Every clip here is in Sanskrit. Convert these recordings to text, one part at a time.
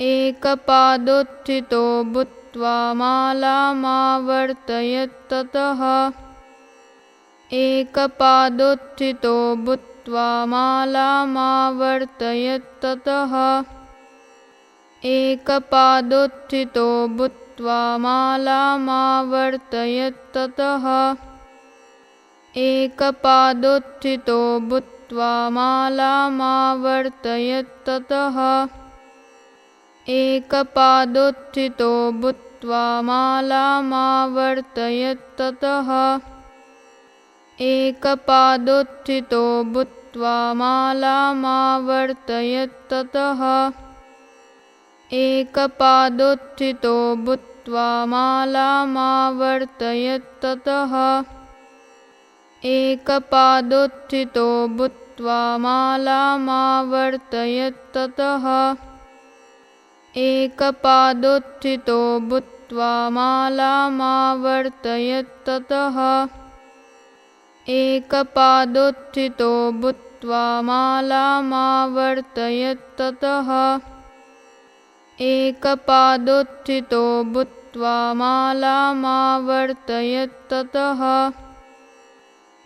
एकपादोत्थितो भूत्वा मालामावर्तयत्ततः। एकपादोत्थितो भूत्वा मालामावर्तयत्ततः। एकपादोत्थितो भूत्वा मालामावर्तयत्ततः। एकपादोत्थितो भूत्वा मालामावर्तयत्ततः एकपादोत्थितो भूत्वा मालामावर्तयत्ततः। एकपादोत्थितो भूत्वा मालामावर्तयत्ततः। एकपादोत्थितो भूत्वा मालामावर्तयत्ततः। एकपादोत्थितो भूत्वा मालामावर्तयत्ततः एकपादोत्थितो भूत्वा मालामावर्तयत्ततः। एकपादोत्थितो भूत्वा मालामावर्तयत्ततः। एकपादोत्थितो भूत्वा मालामावर्तयत्ततः।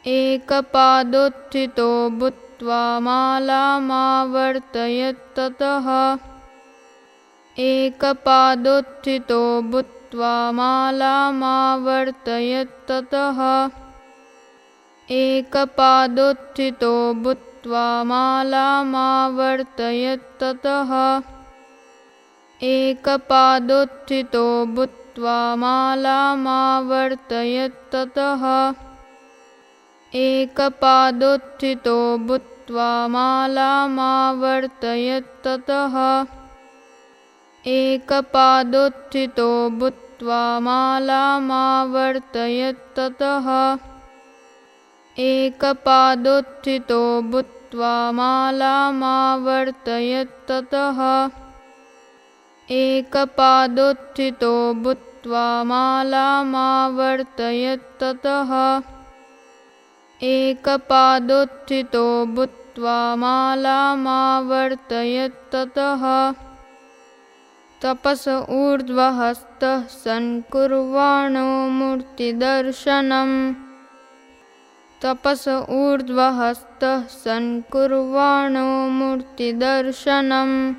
एकपादोत्थितो भूत्वा मालामावर्तयत्ततः एकपादोत्थितो भूत्वा मालामावर्तयत्ततः। एकपादोत्थितो भूत्वा मालामावर्तयत्ततः। एकपादोत्थितो भूत्वा मालामावर्तयत्ततः। एकपादोत्थितो भूत्वा मालामावर्तयत्ततः एकपादोत्थितो भूत्वा मालामावर्तयत्ततः। एकपादोत्थितो भूत्वा मालामावर्तयत्ततः। एकपादोत्थितो भूत्वा मालामावर्तयत्ततः। एकपादोत्थितो भूत्वा मालामावर्तयत्ततः तपस ऊर्ध्वहस्तः सन्कुर्वाणो मूर्तिदर्शनम्। तपस ऊर्ध्वहस्तः सन्कुर्वाणो मूर्तिदर्शनम्।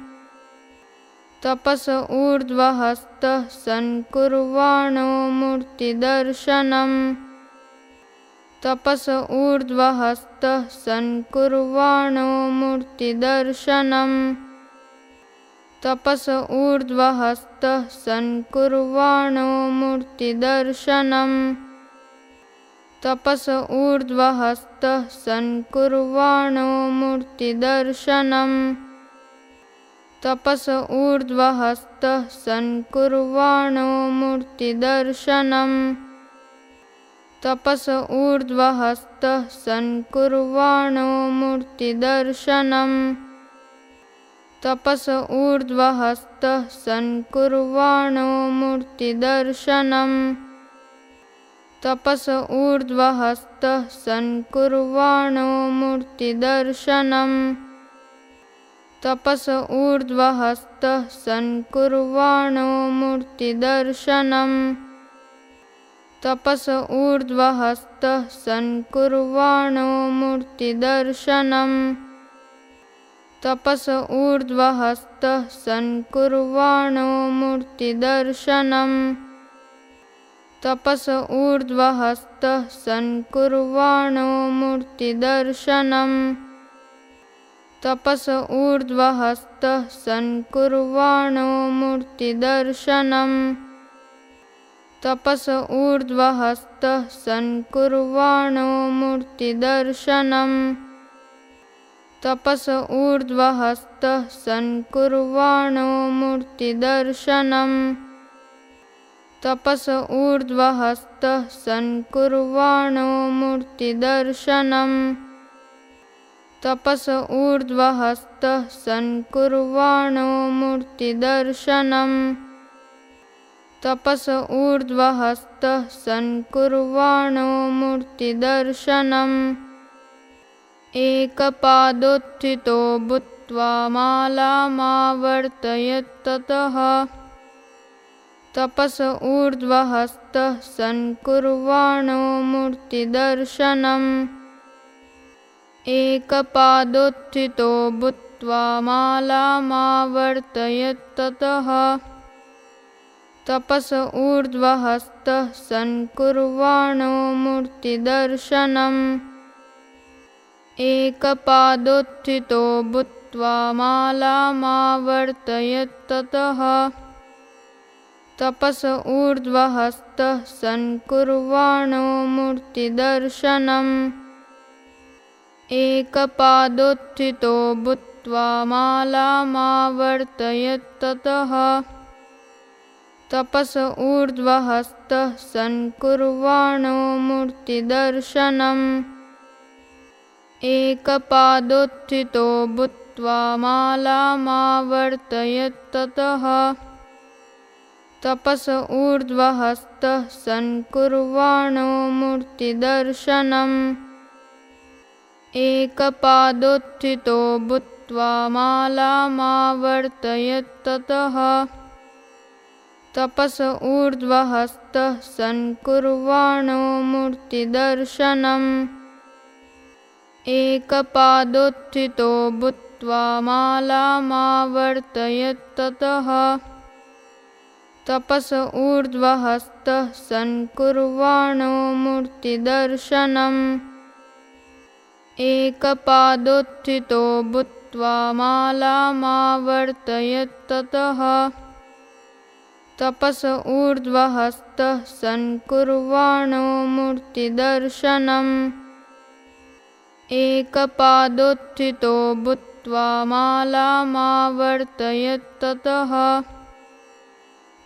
तपस ऊर्ध्वहस्तः सन्कुर्वाणो मूर्तिदर्शनम्। तपस ऊर्ध्वहस्तः सन्कुर्वाणो मूर्तिदर्शनम् तपस ऊर्ध्वहस्तः सन्कुर्वाणो मूर्तिदर्शनम्। तपस ऊर्ध्वहस्तः सन्कुर्वाणो मूर्तिदर्शनम्। तपस ऊर्ध्वहस्तः सन्कुर्वाणो मूर्तिदर्शनम्। तपस ऊर्ध्वहस्तः सन्कुर्वाणो मूर्तिदर्शनम् तपस ऊर्ध्वहस्तः सन्कुर्वाणो मूर्तिदर्शनम्। तपस ऊर्ध्वहस्तः सन्कुर्वाणो मूर्तिदर्शनम्। तपस ऊर्ध्वहस्तः सन्कुर्वाणो मूर्तिदर्शनम्। तपस ऊर्ध्वहस्तः सन्कुर्वाणो मूर्तिदर्शनम् तपस ऊर्ध्वहस्तः सन्कुर्वाणो मूर्तिदर्शनम्। तपस ऊर्ध्वहस्तः सन्कुर्वाणो मूर्तिदर्शनम्। तपस ऊर्ध्वहस्तः सन्कुर्वाणो मूर्तिदर्शनम्। तपस ऊर्ध्वहस्तः सन्कुर्वाणो मूर्तिदर्शनम् तपस ऊर्ध्वहस्तः सन्कुर्वाणो मूर्तिदर्शनम्। तपस ऊर्ध्वहस्तः सन्कुर्वाणो मूर्तिदर्शनम्। तपस ऊर्ध्वहस्तः सन्कुर्वाणो मूर्तिदर्शनम्। तपस ऊर्ध्वहस्तः सन्कुर्वाणो मूर्तिदर्शनम् एकपादोत्थितो भूत्वा भूत्वा मालामावर्तयत्ततः। तपस सन्कुर्वाणो मूर्तिदर्शनम्। एकपादोत्थितो भूत्वा मालामावर्तयत्ततः। तपस ऊर्ध्वहस्तः सन्कुर्वाणो मूर्तिदर्शनम् एकपादोत्थितो भूत्वा मालामावर्तयत्ततः तपस ऊर्ध्वहस्तः सन्कुर्वाणो मूर्तिदर्शनम्। एकपादोत्थितो भूत्वा मालामावर्तयत्ततः तपस ऊर्ध्वहस्तः सन्कुर्वाणो मूर्तिदर्शनम् एकपादोत्थितो भूत्वा मालामावर्तयत्ततः तपस ऊर्ध्वहस्तः सन्कुर्वाणो मूर्तिदर्शनम्। एकपादोत्थितो भूत्वा मालामावर्तयत्ततः तपस ऊर्ध्वहस्तः सन्कुर्वाणो मूर्तिदर्शनम् एकपादोत्थितो भूत्वा मालामावर्तयत्ततः। तपस ऊर्ध्वहस्तः सन्कुर्वाणो मूर्तिदर्शनम्। एकपादोत्थितो भूत्वा मालामावर्तयत्ततः। तपस ऊर्ध्वहस्तः सन्कुर्वाणो मूर्तिदर्शनम् एकपादोत्थितो भूत्वा मालामावर्तयत्ततः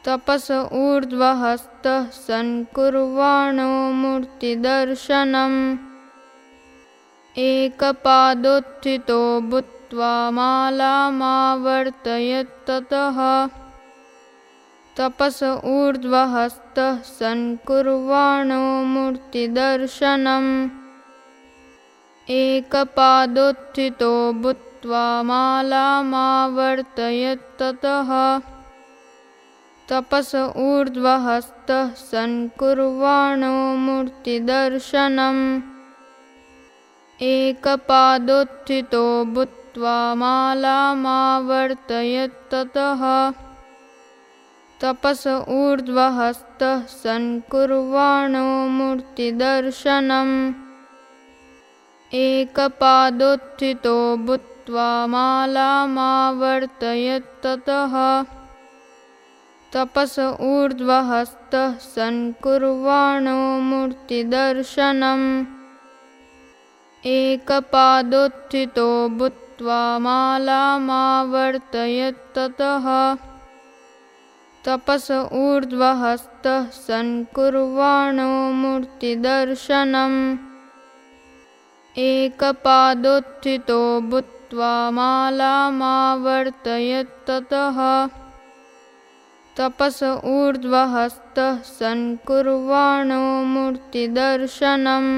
तपस ऊर्ध्वहस्तः सन्कुर्वाणो मूर्तिदर्शनम्। एकपादोत्थितो भूत्वा मालामावर्तयत्ततः तपस ऊर्ध्वहस्तः सन्कुर्वाणो मूर्तिदर्शनम् एकपादोत्थितो भूत्वा मालामावर्तयत्ततः तपस ऊर्ध्वहस्तः सन्कुर्वाणो मूर्तिदर्शनम्। एकपादोत्थितो भूत्वा मालामावर्तयत्ततः तपस ऊर्ध्वहस्तः सन्कुर्वाणो मूर्तिदर्शनम् एकपादोत्थितो भूत्वा मालामावर्तयत्ततः। तपस ऊर्ध्वहस्तः सन्कुर्वाणो मूर्तिदर्शनम्। एकपादोत्थितो भूत्वा मालामावर्तयत्ततः। तपस ऊर्ध्वहस्तः सन्कुर्वाणो मूर्तिदर्शनम् एकपादोत्थितो भूत्वा मालामावर्तयत्ततः तपस ऊर्ध्वहस्तः सन्कुर्वाणो मूर्तिदर्शनम्